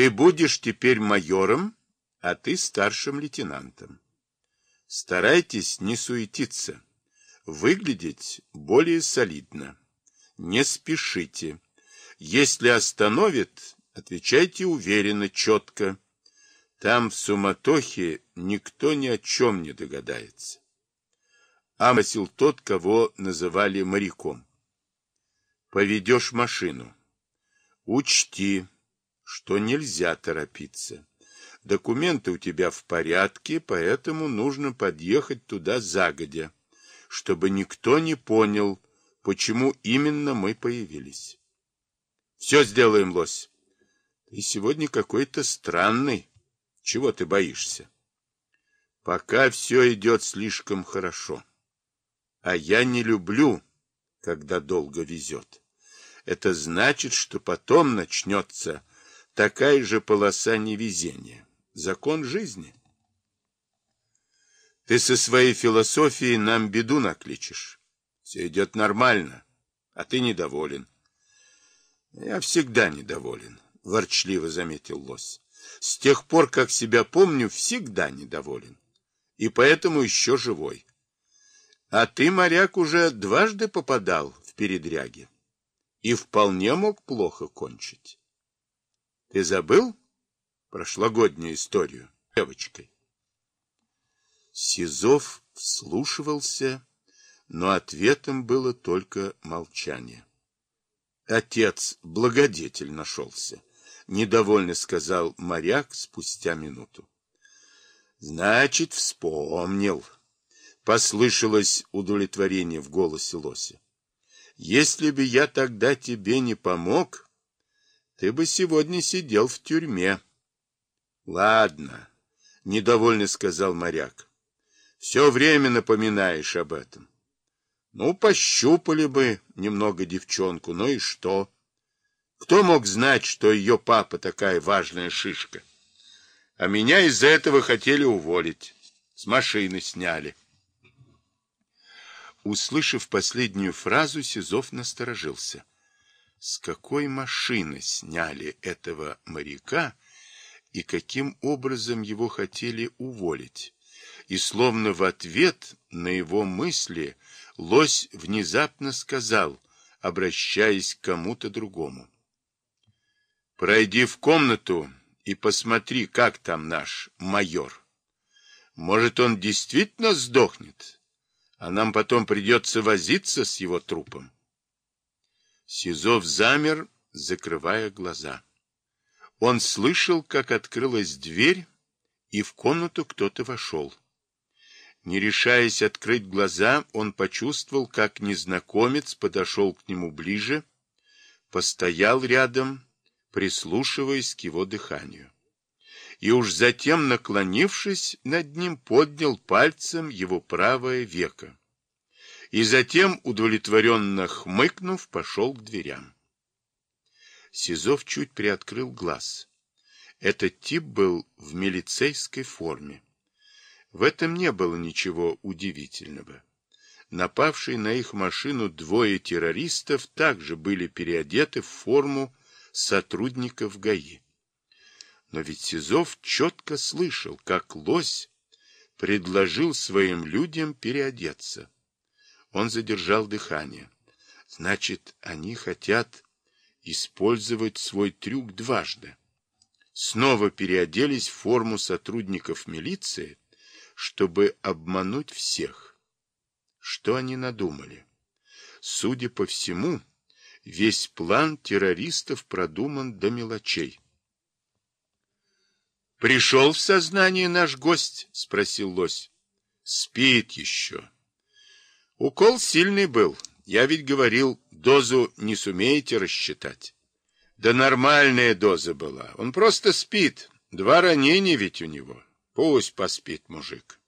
Ты будешь теперь майором, а ты старшим лейтенантом. Старайтесь не суетиться, выглядеть более солидно. Не спешите. Если остановит, отвечайте уверенно, четко. Там в суматохе никто ни о чем не догадается. Амосил тот, кого называли моряком. Поведешь машину. Учти, что нельзя торопиться. Документы у тебя в порядке, поэтому нужно подъехать туда загодя, чтобы никто не понял, почему именно мы появились. Все сделаем, лось. Ты сегодня какой-то странный. Чего ты боишься? Пока все идет слишком хорошо. А я не люблю, когда долго везет. Это значит, что потом начнется такая же полоса невезения. Закон жизни. Ты со своей философией нам беду накличешь. Все идет нормально, а ты недоволен. Я всегда недоволен, ворчливо заметил лось. С тех пор, как себя помню, всегда недоволен. И поэтому еще живой. А ты, моряк, уже дважды попадал в передряги. И вполне мог плохо кончить. Ты забыл прошлогоднюю историю девочкой? Сизов вслушивался, но ответом было только молчание. Отец благодетель нашелся, недовольно сказал моряк спустя минуту. Значит, вспомнил. Послышалось удовлетворение в голосе лося. Если бы я тогда тебе не помог, ты бы сегодня сидел в тюрьме. Ладно, недовольно сказал моряк. Все время напоминаешь об этом. Ну, пощупали бы немного девчонку, ну и что? Кто мог знать, что ее папа такая важная шишка? А меня из-за этого хотели уволить. С машины сняли. Услышав последнюю фразу, Сизов насторожился. С какой машины сняли этого моряка и каким образом его хотели уволить? И словно в ответ на его мысли лось внезапно сказал, обращаясь к кому-то другому. «Пройди в комнату и посмотри, как там наш майор. Может, он действительно сдохнет, а нам потом придется возиться с его трупом». Сизов замер, закрывая глаза. Он слышал, как открылась дверь, и в комнату кто-то вошел. Не решаясь открыть глаза, он почувствовал, как незнакомец подошел к нему ближе, постоял рядом, прислушиваясь к его дыханию. И уж затем, наклонившись над ним, поднял пальцем его правое веко. И затем, удовлетворенно хмыкнув, пошел к дверям. Сизов чуть приоткрыл глаз. Этот тип был в милицейской форме. В этом не было ничего удивительного. Напавшие на их машину двое террористов также были переодеты в форму сотрудников ГАИ. Но ведь Сизов четко слышал, как лось предложил своим людям переодеться. Он задержал дыхание. Значит, они хотят использовать свой трюк дважды. Снова переоделись в форму сотрудников милиции, чтобы обмануть всех. Что они надумали? Судя по всему, весь план террористов продуман до мелочей. «Пришел в сознание наш гость?» — спросил лось. «Спит еще». Укол сильный был. Я ведь говорил, дозу не сумеете рассчитать. Да нормальная доза была. Он просто спит. Два ранения ведь у него. Пусть поспит мужик.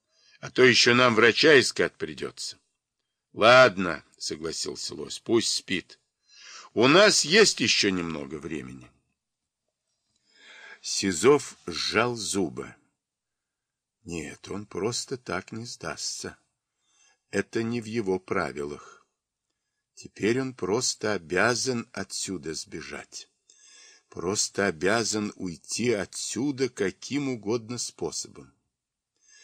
А то еще нам врача искать придется. Ладно, согласился лось, пусть спит. У нас есть еще немного времени. Сизов сжал зубы. Нет, он просто так не сдастся. Это не в его правилах. Теперь он просто обязан отсюда сбежать. просто обязан уйти отсюда каким угодно способом.